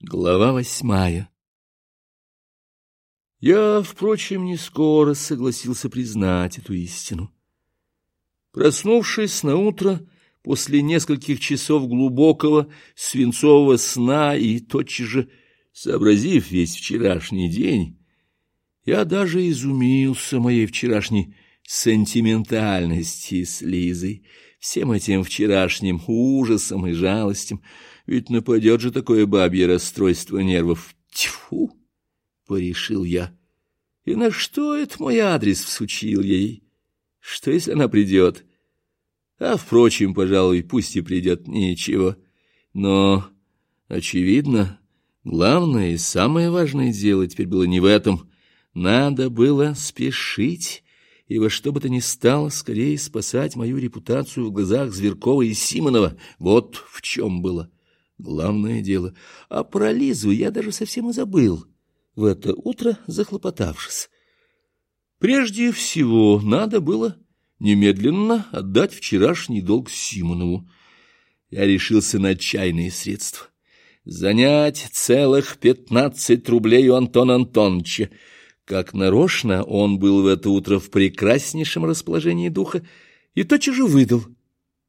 Глава восьмая Я, впрочем, не скоро согласился признать эту истину. Проснувшись на утро после нескольких часов глубокого свинцового сна и тотчас же сообразив весь вчерашний день, я даже изумился моей вчерашней сентиментальности с Лизой, всем этим вчерашним ужасом и жалостью, ведь нападет же такое бабье расстройство нервов. Тьфу! — порешил я. И на что это мой адрес всучил ей? Что, если она придет? А, впрочем, пожалуй, пусть и придет, ничего. Но, очевидно, главное и самое важное дело теперь было не в этом. Надо было спешить и во что бы то ни стало скорее спасать мою репутацию в глазах Зверкова и Симонова. Вот в чем было главное дело. А про Лизу я даже совсем и забыл, в это утро захлопотавшись. Прежде всего надо было немедленно отдать вчерашний долг Симонову. Я решился на отчаянные средства. Занять целых пятнадцать рублей у Антона Антоновича. Как нарочно он был в это утро в прекраснейшем расположении духа и тотчас же выдал.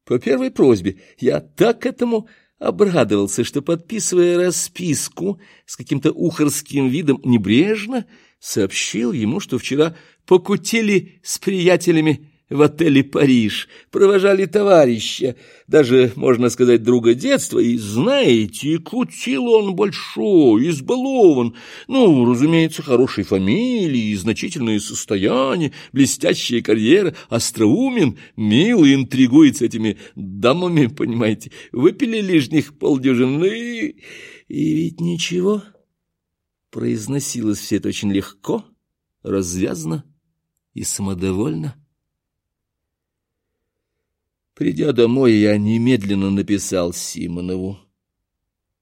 По первой просьбе я так этому обрадовался, что, подписывая расписку с каким-то ухорским видом, небрежно сообщил ему, что вчера покутили с приятелями в отеле «Париж», провожали товарища, даже, можно сказать, друга детства, и, знаете, кутил он большой, избалован, ну, разумеется, хорошей фамилии, значительное состояние, блестящая карьера, остроумен, милый, интригует с этими дамами, понимаете, выпили лишних полдюжины, и ведь ничего, произносилось все это очень легко, развязно и самодовольно. Придя домой, я немедленно написал Симонову.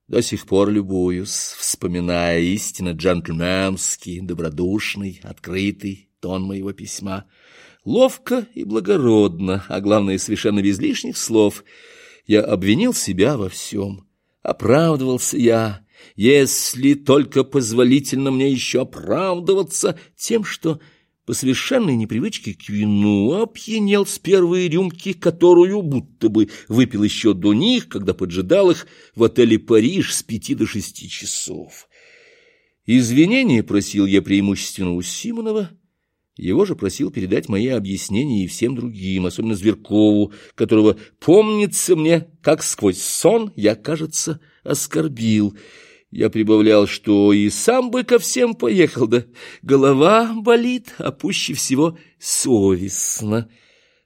До сих пор любуюсь, вспоминая истинно джентльменский, добродушный, открытый тон моего письма. Ловко и благородно, а главное, совершенно без лишних слов, я обвинил себя во всем. Оправдывался я, если только позволительно мне еще оправдываться тем, что по совершенной непривычке к вину опьянел с первой рюмки, которую будто бы выпил еще до них, когда поджидал их в отеле «Париж» с пяти до шести часов. Извинения просил я преимущественно у Симонова, его же просил передать мои объяснения и всем другим, особенно Зверкову, которого, помнится мне, как сквозь сон я, кажется, оскорбил — я прибавлял, что и сам бы ко всем поехал, да голова болит, а пуще всего совестно.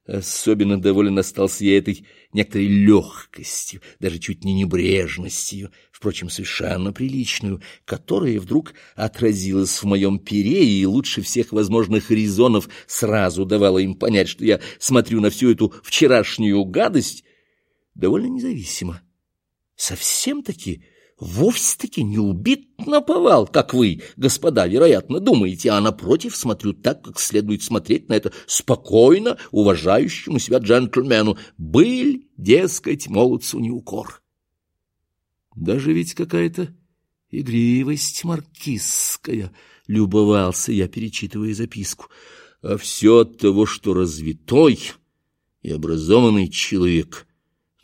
Особенно доволен остался я этой некоторой легкостью, даже чуть не небрежностью, впрочем, совершенно приличную, которая вдруг отразилась в моем пере и лучше всех возможных резонов сразу давала им понять, что я смотрю на всю эту вчерашнюю гадость довольно независимо. Совсем-таки вовсе-таки не убит наповал, как вы, господа, вероятно, думаете, а напротив смотрю так, как следует смотреть на это спокойно уважающему себя джентльмену. Быль, дескать, молодцу не укор. Даже ведь какая-то игривость маркизская, любовался я, перечитывая записку, а все от того, что развитой и образованный человек —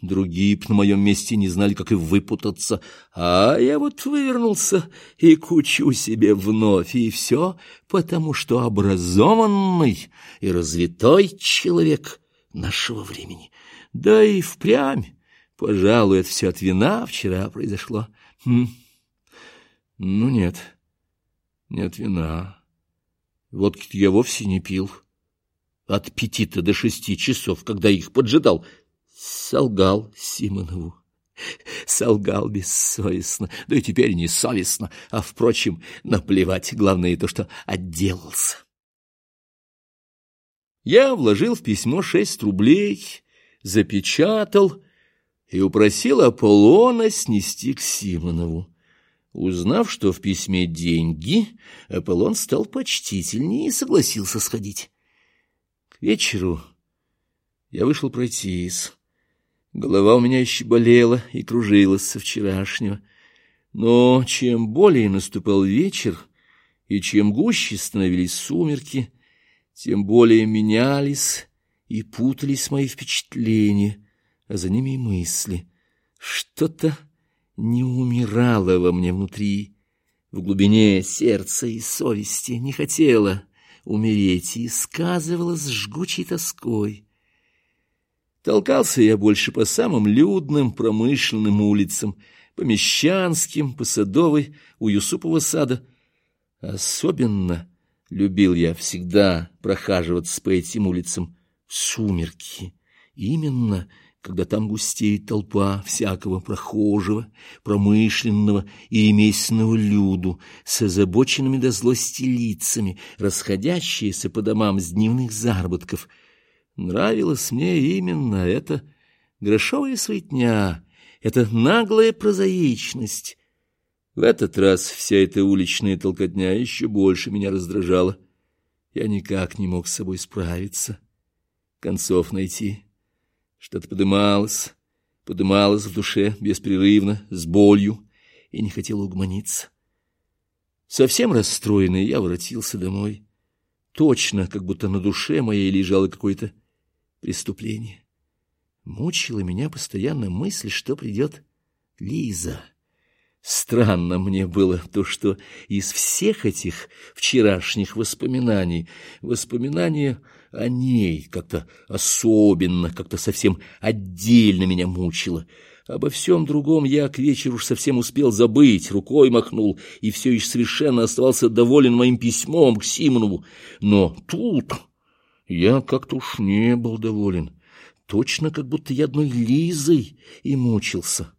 Другие б на моем месте не знали, как и выпутаться, а я вот вывернулся и кучу себе вновь, и все потому, что образованный и развитой человек нашего времени. Да и впрямь, пожалуй, это все от вина вчера произошло. Хм. Ну нет, не от вина. Водки я вовсе не пил. От пяти-то до шести часов, когда их поджидал — солгал Симонову. Солгал бессовестно, да и теперь не совестно, а, впрочем, наплевать, главное то, что отделался. Я вложил в письмо шесть рублей, запечатал и упросил Аполлона снести к Симонову. Узнав, что в письме деньги, Аполлон стал почтительнее и согласился сходить. К вечеру я вышел пройтись. Голова у меня еще болела и кружилась со вчерашнего. Но чем более наступал вечер, и чем гуще становились сумерки, тем более менялись и путались мои впечатления, а за ними и мысли. Что-то не умирало во мне внутри, в глубине сердца и совести, не хотела умереть и сказывалась жгучей тоской. Толкался я больше по самым людным промышленным улицам, по Мещанским, по Садовой, у Юсупова сада. Особенно любил я всегда прохаживаться по этим улицам. В сумерки, именно когда там густеет толпа всякого прохожего, промышленного и ремесленного люду с озабоченными до злости лицами, расходящиеся по домам с дневных заработков — Нравилась мне именно эта грошовая суетня, эта наглая прозаичность. В этот раз вся эта уличная толкотня еще больше меня раздражала. Я никак не мог с собой справиться, концов найти. Что-то подымалось, подымалось в душе беспрерывно, с болью, и не хотел угомониться. Совсем расстроенный, я воротился домой. Точно, как будто на душе моей лежало какое-то преступление. Мучила меня постоянно мысль, что придет Лиза. Странно мне было то, что из всех этих вчерашних воспоминаний, воспоминания о ней как-то особенно, как-то совсем отдельно меня мучило. Обо всем другом я к вечеру уж совсем успел забыть, рукой махнул, и все еще совершенно оставался доволен моим письмом к Симонову. Но тут... Я как-то уж не был доволен. Точно как будто я одной Лизой и мучился.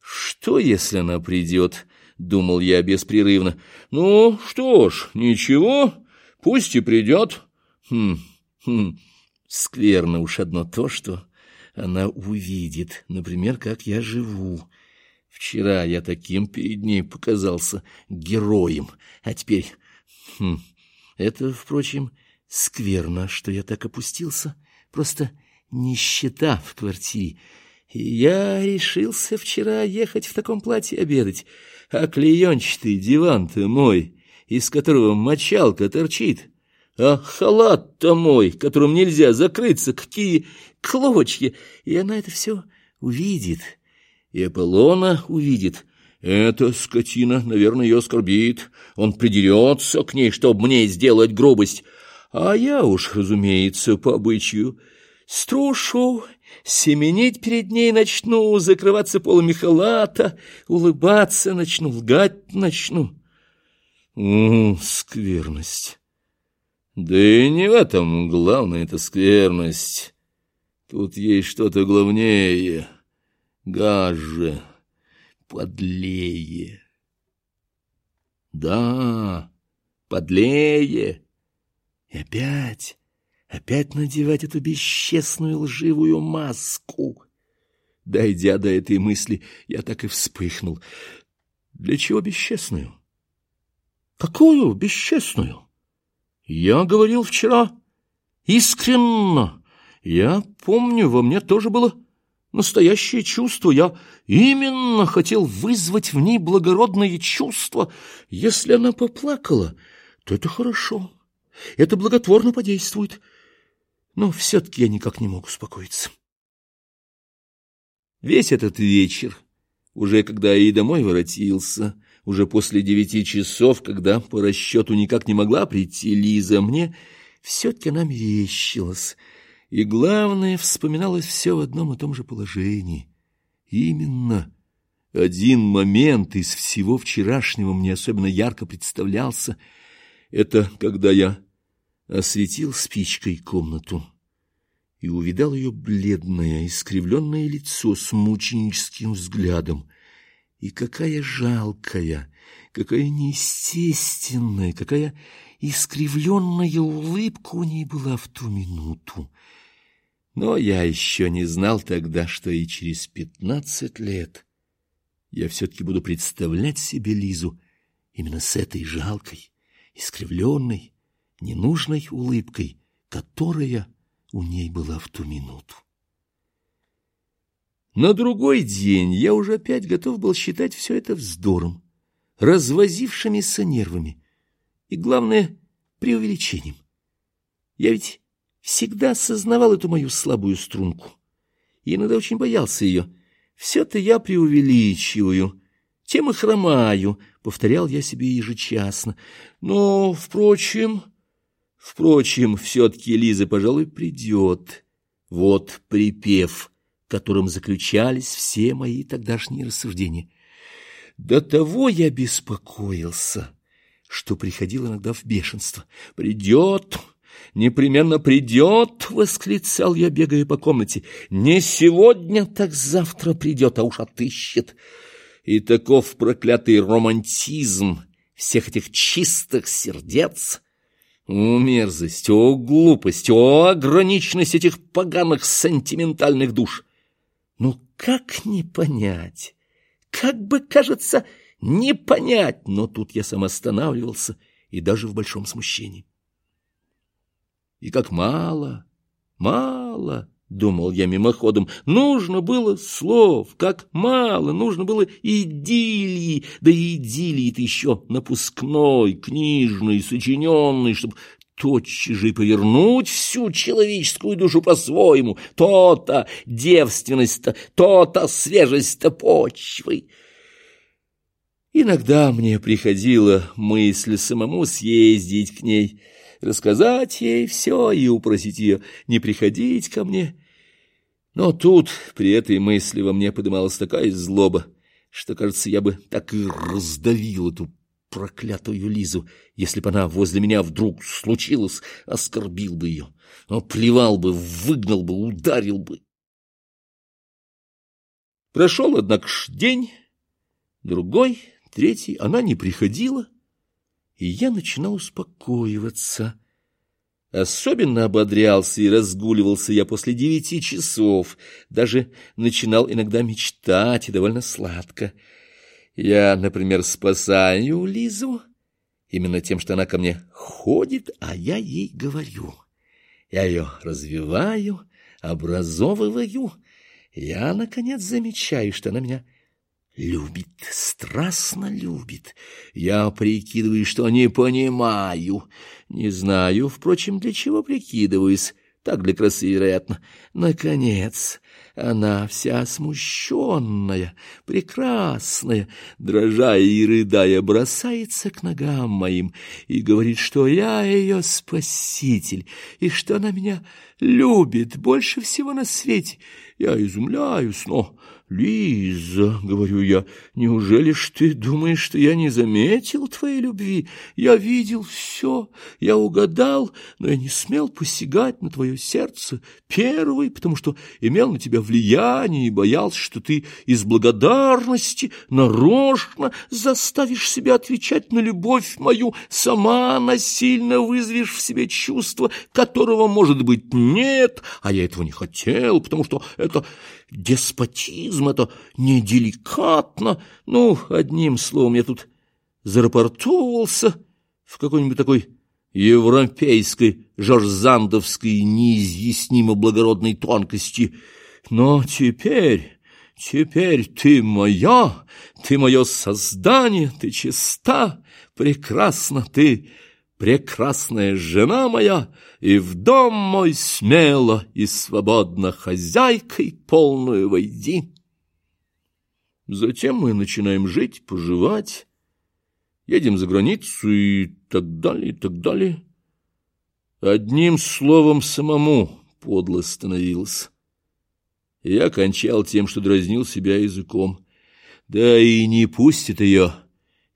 Что, если она придет? — думал я беспрерывно. Ну, что ж, ничего, пусть и придет. Хм, хм, скверно уж одно то, что она увидит, например, как я живу. Вчера я таким перед ней показался героем, а теперь... Хм, это, впрочем, Скверно, что я так опустился, просто нищета в квартире. Я решился вчера ехать в таком платье обедать, а клеенчатый диван-то мой, из которого мочалка торчит, а халат-то мой, которым нельзя закрыться, какие клочья, и она это все увидит, и Аполлона увидит, эта скотина, наверное, ее оскорбит. Он придерется к ней, чтобы мне сделать грубость. А я уж, разумеется, по обычаю, струшу, семенить перед ней начну, закрываться полами халата, улыбаться начну, лгать начну. М скверность. Да и не в этом главная эта скверность. Тут есть что-то главнее, гаже, подлее. Да, подлее. И опять, опять надевать эту бесчестную лживую маску. Дойдя до этой мысли, я так и вспыхнул. Для чего бесчестную? Какую бесчестную? Я говорил вчера искренно. Я помню, во мне тоже было настоящее чувство. Я именно хотел вызвать в ней благородные чувства. Если она поплакала, то это хорошо. Это благотворно подействует. Но все-таки я никак не мог успокоиться. Весь этот вечер, уже когда и домой воротился, уже после девяти часов, когда по расчету никак не могла прийти Лиза, мне все-таки она мерещилась. И главное, вспоминалось все в одном и том же положении. Именно один момент из всего вчерашнего мне особенно ярко представлялся. Это когда я осветил спичкой комнату и увидал ее бледное, искривленное лицо с мученическим взглядом. И какая жалкая, какая неестественная, какая искривленная улыбка у ней была в ту минуту. Но я еще не знал тогда, что и через пятнадцать лет я все-таки буду представлять себе Лизу именно с этой жалкой, искривленной, ненужной улыбкой, которая у ней была в ту минуту. На другой день я уже опять готов был считать все это вздором, развозившимися нервами и, главное, преувеличением. Я ведь всегда осознавал эту мою слабую струнку и иногда очень боялся ее. Все-то я преувеличиваю, тем и хромаю, — повторял я себе ежечасно. Но, впрочем, впрочем, все-таки Лиза, пожалуй, придет. Вот припев, которым заключались все мои тогдашние рассуждения. До того я беспокоился, что приходил иногда в бешенство. «Придет!» непременно придет, — восклицал я, бегая по комнате. Не сегодня, так завтра придет, а уж отыщет. И таков проклятый романтизм всех этих чистых сердец. О, мерзость, о, глупость, о, ограниченность этих поганых сентиментальных душ! Ну, как не понять? Как бы, кажется, не понять, но тут я сам останавливался и даже в большом смущении. И как мало, мало, думал я мимоходом, нужно было слов, как мало, нужно было идиллии, да идиллии-то еще напускной, книжной, сочиненной, чтобы тотчас же и повернуть всю человеческую душу по-своему, то-то девственность-то, то-то свежесть-то почвы. Иногда мне приходила мысль самому съездить к ней — рассказать ей все и упросить ее не приходить ко мне. Но тут при этой мысли во мне подымалась такая злоба, что, кажется, я бы так и раздавил эту проклятую Лизу, если бы она возле меня вдруг случилась, оскорбил бы ее, плевал бы, выгнал бы, ударил бы. Прошел, однако, ж день, другой, третий, она не приходила, и я начинал успокоиваться. Особенно ободрялся и разгуливался я после девяти часов, даже начинал иногда мечтать и довольно сладко. Я, например, спасаю Лизу именно тем, что она ко мне ходит, а я ей говорю. Я ее развиваю, образовываю. Я, наконец, замечаю, что она меня Любит, страстно любит. Я прикидываю, что не понимаю. Не знаю, впрочем, для чего прикидываюсь. Так для красы, вероятно. Наконец, она вся смущенная, прекрасная, дрожа и рыдая, бросается к ногам моим и говорит, что я ее спаситель, и что она меня любит больше всего на свете. Я изумляюсь, но «Лиза», — говорю я, — «неужели ж ты думаешь, что я не заметил твоей любви? Я видел все, я угадал, но я не смел посягать на твое сердце первый, потому что имел на тебя влияние и боялся, что ты из благодарности нарочно заставишь себя отвечать на любовь мою, сама насильно вызовешь в себе чувство, которого, может быть, нет, а я этого не хотел, потому что это деспотизм, это неделикатно. Ну, одним словом, я тут зарапортовался в какой-нибудь такой европейской, жоржзандовской, неизъяснимо благородной тонкости. Но теперь, теперь ты моя, ты мое создание, ты чиста, прекрасна, ты прекрасная жена моя, и в дом мой смело и свободно хозяйкой полную войди. Затем мы начинаем жить, поживать, едем за границу и так далее, и так далее. Одним словом, самому подло становилось. Я кончал тем, что дразнил себя языком. Да и не пустит ее,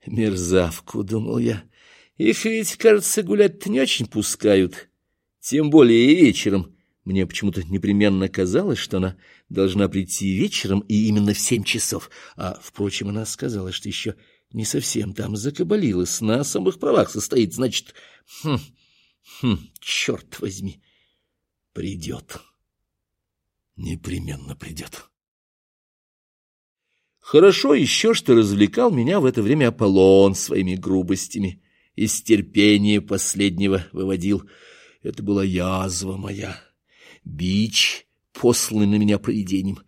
мерзавку, думал я. Их ведь, кажется, гулять-то не очень пускают, тем более и вечером. Мне почему-то непременно казалось, что она должна прийти вечером и именно в семь часов. А, впрочем, она сказала, что еще не совсем там закабалилась, на самых правах состоит. Значит, хм, хм, черт возьми, придет. Непременно придет. Хорошо еще, что развлекал меня в это время Аполлон своими грубостями из терпения последнего выводил. Это была язва моя, бич, посланный на меня провидением.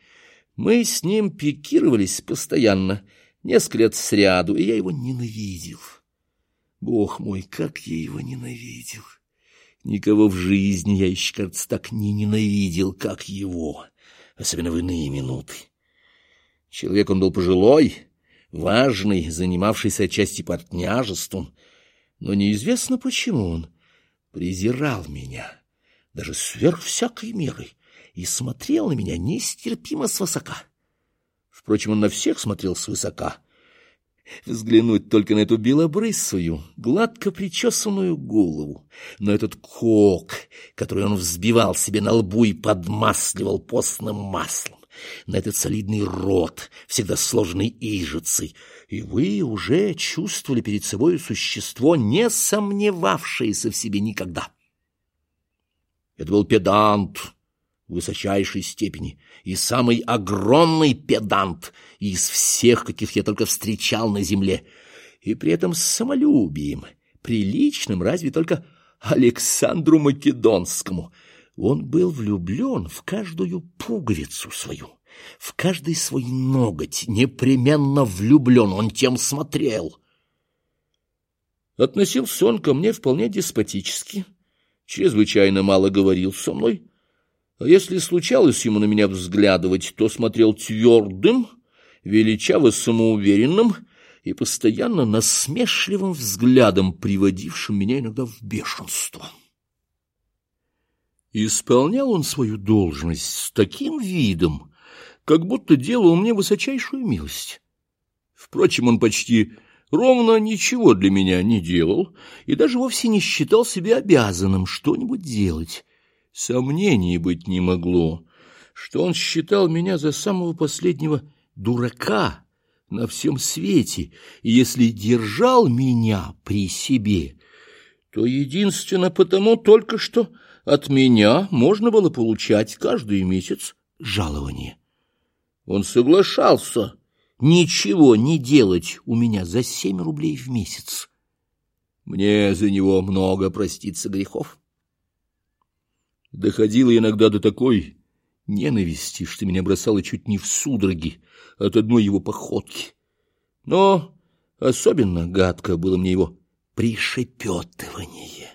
Мы с ним пикировались постоянно, несколько лет сряду, и я его ненавидел. Бог мой, как я его ненавидел! Никого в жизни я еще, кажется, так не ненавидел, как его, особенно в иные минуты. Человек он был пожилой, важный, занимавшийся отчасти партняжеством, но неизвестно, почему он презирал меня, даже сверх всякой меры, и смотрел на меня нестерпимо свысока. Впрочем, он на всех смотрел свысока. Взглянуть только на эту белобрысую, гладко причесанную голову, на этот кок, который он взбивал себе на лбу и подмасливал постным маслом, на этот солидный рот, всегда сложенный ижицей, и вы уже чувствовали перед собой существо, не сомневавшееся в себе никогда. Это был педант высочайшей степени и самый огромный педант из всех, каких я только встречал на земле, и при этом с самолюбием, приличным разве только Александру Македонскому. Он был влюблен в каждую пуговицу свою, в каждый свой ноготь, непременно влюблен, он тем смотрел. Относился он ко мне вполне деспотически, чрезвычайно мало говорил со мной, а если случалось ему на меня взглядывать, то смотрел твердым, величаво самоуверенным и постоянно насмешливым взглядом, приводившим меня иногда в бешенство. Исполнял он свою должность с таким видом, как будто делал мне высочайшую милость. Впрочем, он почти ровно ничего для меня не делал и даже вовсе не считал себя обязанным что-нибудь делать. Сомнений быть не могло, что он считал меня за самого последнего дурака на всем свете, и если держал меня при себе, то единственно потому только, что от меня можно было получать каждый месяц жалование. Он соглашался ничего не делать у меня за семь рублей в месяц. Мне за него много проститься грехов. Доходило иногда до такой ненависти, что меня бросало чуть не в судороги от одной его походки. Но особенно гадко было мне его пришепетывание.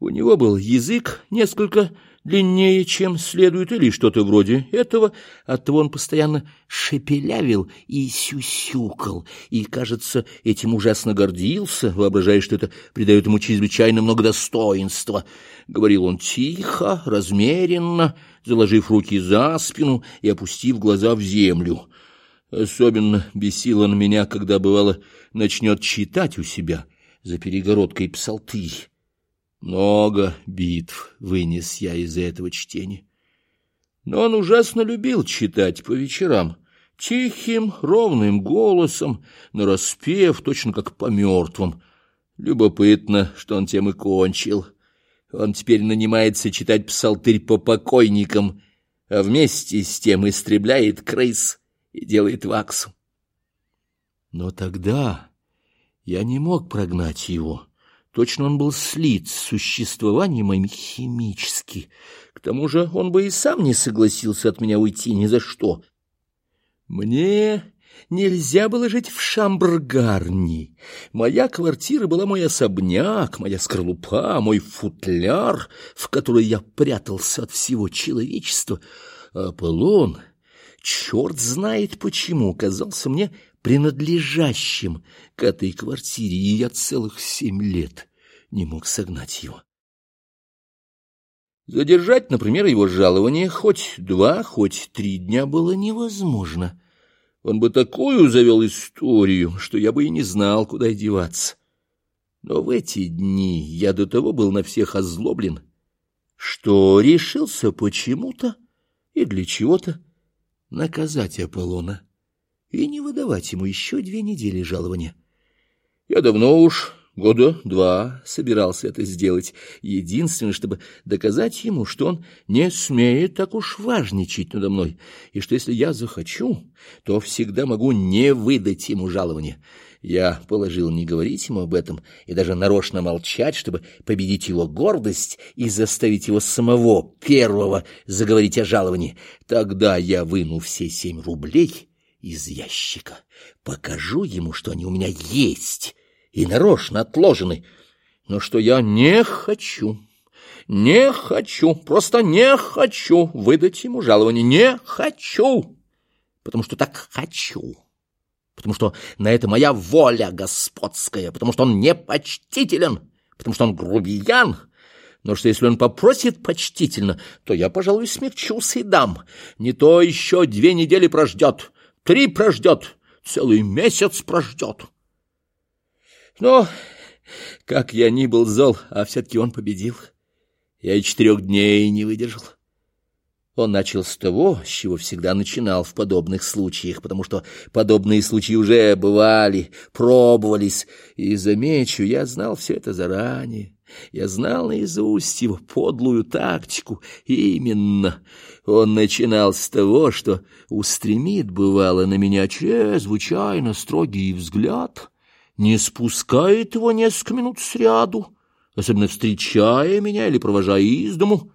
У него был язык несколько длиннее, чем следует, или что-то вроде этого. Оттого он постоянно шепелявил и сюсюкал, и, кажется, этим ужасно гордился, воображая, что это придает ему чрезвычайно много достоинства. Говорил он тихо, размеренно, заложив руки за спину и опустив глаза в землю. Особенно бесил он меня, когда, бывало, начнет читать у себя за перегородкой псалтырь. Много битв вынес я из этого чтения. Но он ужасно любил читать по вечерам, тихим, ровным голосом, нараспев, точно как по мертвым. Любопытно, что он тем и кончил. Он теперь нанимается читать псалтырь по покойникам, а вместе с тем истребляет крыс и делает ваксу. Но тогда я не мог прогнать его. Точно он был слит с существованием моим химически. К тому же он бы и сам не согласился от меня уйти ни за что. Мне нельзя было жить в Шамбргарни. Моя квартира была мой особняк, моя скорлупа, мой футляр, в который я прятался от всего человечества. Аполлон, черт знает почему, казался мне принадлежащим к этой квартире, и я целых семь лет не мог согнать его. Задержать, например, его жалование хоть два, хоть три дня было невозможно. Он бы такую завел историю, что я бы и не знал, куда деваться. Но в эти дни я до того был на всех озлоблен, что решился почему-то и для чего-то наказать Аполлона и не выдавать ему еще две недели жалования. Я давно уж, года два, собирался это сделать, единственное, чтобы доказать ему, что он не смеет так уж важничать надо мной, и что если я захочу, то всегда могу не выдать ему жалования. Я положил не говорить ему об этом и даже нарочно молчать, чтобы победить его гордость и заставить его самого первого заговорить о жаловании. Тогда я выну все семь рублей из ящика, покажу ему, что они у меня есть и нарочно отложены, но что я не хочу, не хочу, просто не хочу выдать ему жалование, не хочу, потому что так хочу» потому что на это моя воля господская, потому что он непочтителен, потому что он грубиян, но что если он попросит почтительно, то я, пожалуй, смягчусь и дам. Не то еще две недели прождет, три прождет, целый месяц прождет. Но, как я ни был зол, а все-таки он победил. Я и четырех дней не выдержал. Он начал с того, с чего всегда начинал в подобных случаях, потому что подобные случаи уже бывали, пробовались, и, замечу, я знал все это заранее. Я знал наизусть его подлую тактику. Именно он начинал с того, что устремит, бывало, на меня чрезвычайно строгий взгляд, не спускает его несколько минут сряду, особенно встречая меня или провожая из дому,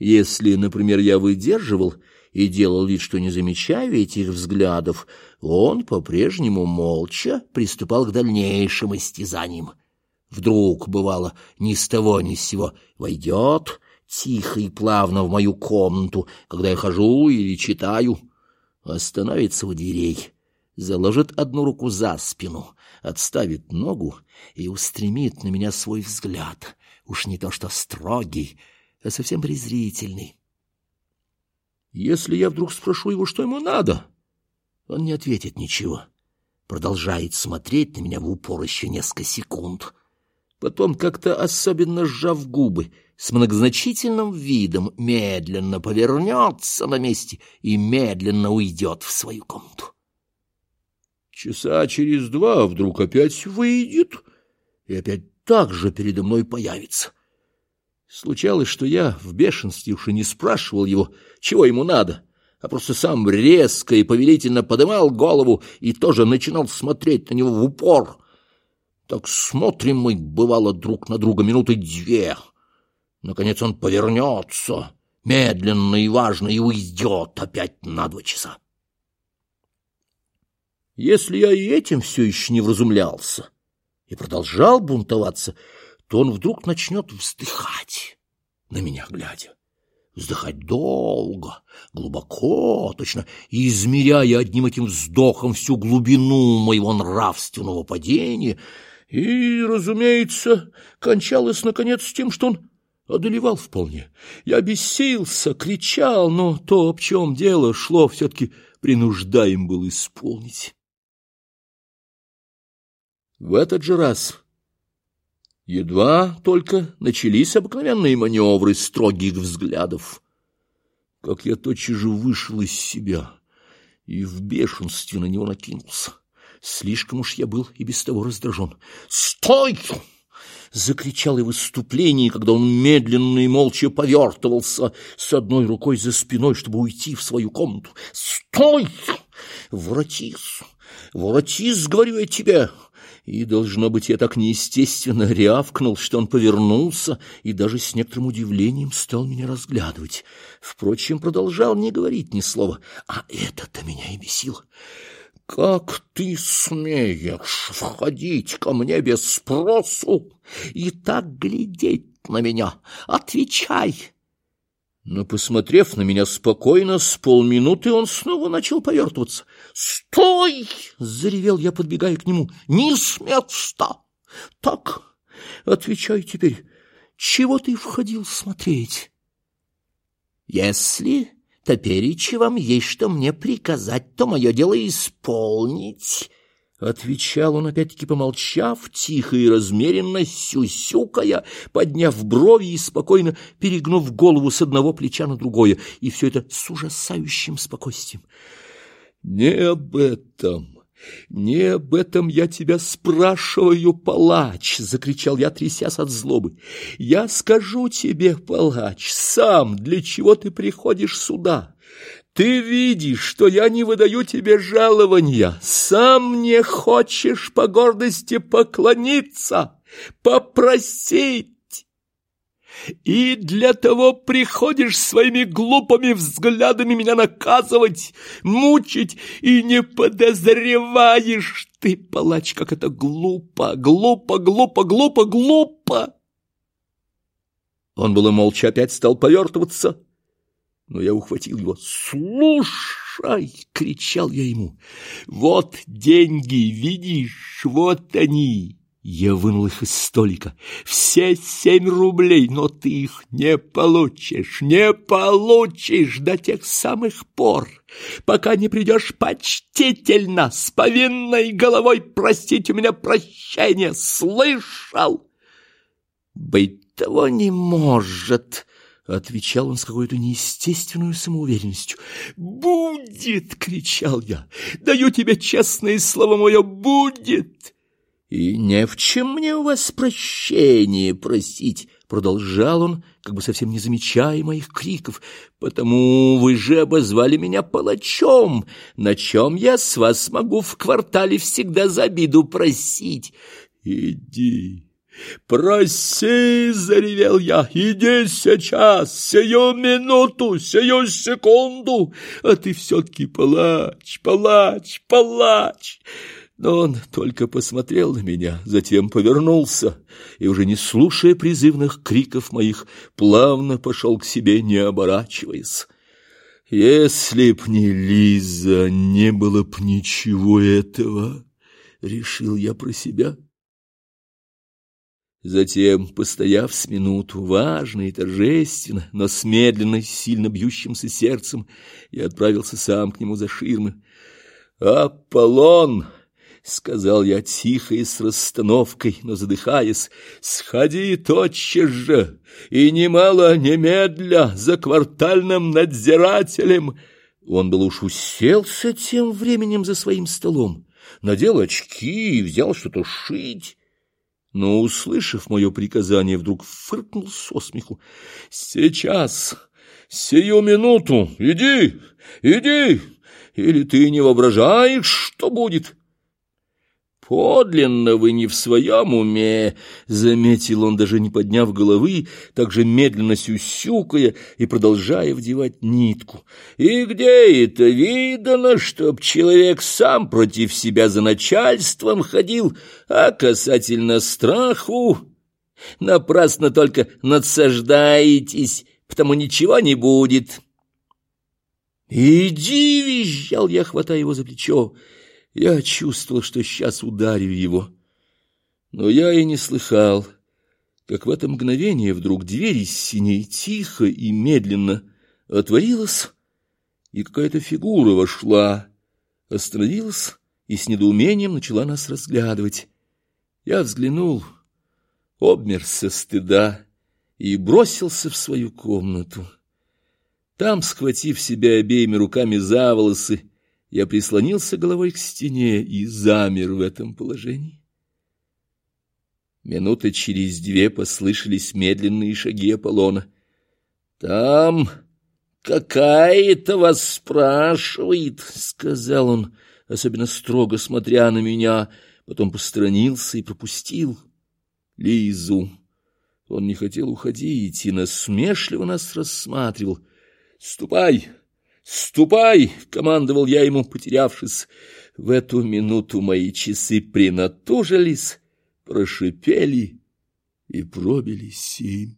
если, например, я выдерживал и делал вид, что не замечаю этих взглядов, он по-прежнему молча приступал к дальнейшим истязаниям. Вдруг, бывало, ни с того ни с сего войдет тихо и плавно в мою комнату, когда я хожу или читаю, остановится у дверей, заложит одну руку за спину, отставит ногу и устремит на меня свой взгляд, уж не то что строгий, а совсем презрительный. Если я вдруг спрошу его, что ему надо, он не ответит ничего. Продолжает смотреть на меня в упор еще несколько секунд. Потом, как-то особенно сжав губы, с многозначительным видом медленно повернется на месте и медленно уйдет в свою комнату. Часа через два вдруг опять выйдет и опять так же передо мной появится. Случалось, что я в бешенстве уж и не спрашивал его, чего ему надо, а просто сам резко и повелительно подымал голову и тоже начинал смотреть на него в упор. Так смотрим мы, бывало, друг на друга минуты две. Наконец он повернется, медленно и важно, и уйдет опять на два часа. Если я и этим все еще не вразумлялся и продолжал бунтоваться, то он вдруг начнет вздыхать, на меня глядя. Вздыхать долго, глубоко, точно измеряя одним этим вздохом всю глубину моего нравственного падения. И, разумеется, кончалось, наконец, тем, что он одолевал вполне. Я бесился, кричал, но то, об чем дело шло, все-таки принуждаем был исполнить. В этот же раз Едва только начались обыкновенные маневры строгих взглядов. Как я тотчас же вышел из себя и в бешенстве на него накинулся. Слишком уж я был и без того раздражен. «Стой!» — закричал я в выступлении, когда он медленно и молча повертывался с одной рукой за спиной, чтобы уйти в свою комнату. «Стой! Воротись! Воротись, говорю я тебе!» И, должно быть, я так неестественно рявкнул, что он повернулся и даже с некоторым удивлением стал меня разглядывать. Впрочем, продолжал не говорить ни слова, а это-то меня и бесило. «Как ты смеешь входить ко мне без спросу и так глядеть на меня? Отвечай!» Но, посмотрев на меня спокойно, с полминуты он снова начал повертываться. «Стой!» — заревел я, подбегая к нему. «Не с места!» «Так, отвечай теперь, чего ты входил смотреть?» «Если топеречи вам есть что мне приказать, то мое дело исполнить». Отвечал он, опять-таки помолчав, тихо и размеренно, сюсюкая, подняв брови и спокойно перегнув голову с одного плеча на другое, и все это с ужасающим спокойствием. «Не об этом!» «Не об этом я тебя спрашиваю, палач!» — закричал я, трясясь от злобы. «Я скажу тебе, палач, сам, для чего ты приходишь сюда. Ты видишь, что я не выдаю тебе жалования, сам не хочешь по гордости поклониться, попросить. И для того приходишь своими глупыми взглядами меня наказывать, мучить, и не подозреваешь ты, палач, как это глупо, глупо, глупо, глупо, глупо. Он было молча опять стал повертываться, но я ухватил его. «Слушай!» — кричал я ему. «Вот деньги, видишь, вот они!» Я вынул их из столика. «Все семь рублей, но ты их не получишь, не получишь до тех самых пор, пока не придешь почтительно, с повинной головой просить у меня прощения. Слышал?» «Быть того не может!» Отвечал он с какой-то неестественной самоуверенностью. «Будет!» — кричал я. «Даю тебе честное слово мое, будет!» «И не в чем мне у вас прощение просить!» Продолжал он, как бы совсем не замечая моих криков. «Потому вы же обозвали меня палачом, на чем я с вас могу в квартале всегда за обиду просить. Иди!» «Проси!» — заревел я. «Иди сейчас, сию минуту, сию секунду! А ты все-таки палач, палач, палач!» Но он только посмотрел на меня, затем повернулся и, уже не слушая призывных криков моих, плавно пошел к себе, не оборачиваясь. «Если б не Лиза, не было б ничего этого», — решил я про себя. Затем, постояв с минуту, важно и торжественно, но с медленно, сильно бьющимся сердцем, я отправился сам к нему за ширмы. «Аполлон!» — сказал я тихо и с расстановкой, но задыхаясь, — сходи тотчас же, и немало немедля, за квартальным надзирателем. Он был уж уселся тем временем за своим столом, надел очки и взял что-то шить но, услышав мое приказание, вдруг фыркнул со смеху. «Сейчас, сию минуту, иди, иди, или ты не воображаешь, что будет?» «Подлинно вы не в своем уме», — заметил он, даже не подняв головы, так же медленно сюсюкая и продолжая вдевать нитку. «И где это видано, чтоб человек сам против себя за начальством ходил, а касательно страху? Напрасно только надсаждаетесь, потому ничего не будет». «Иди!» — визжал я, хватая его за плечо. Я чувствовал, что сейчас ударю его. Но я и не слыхал, как в это мгновение вдруг дверь из синей тихо и медленно отворилась, и какая-то фигура вошла, остановилась и с недоумением начала нас разглядывать. Я взглянул, обмер со стыда и бросился в свою комнату. Там, схватив себя обеими руками за волосы, я прислонился головой к стене и замер в этом положении. Минуты через две послышались медленные шаги Аполлона. «Там какая-то вас спрашивает», — сказал он, особенно строго смотря на меня, потом постранился и пропустил Лизу. Он не хотел уходить и насмешливо нас рассматривал. «Ступай!» «Ступай!» — командовал я ему, потерявшись. В эту минуту мои часы принатужились, прошипели и пробили семь.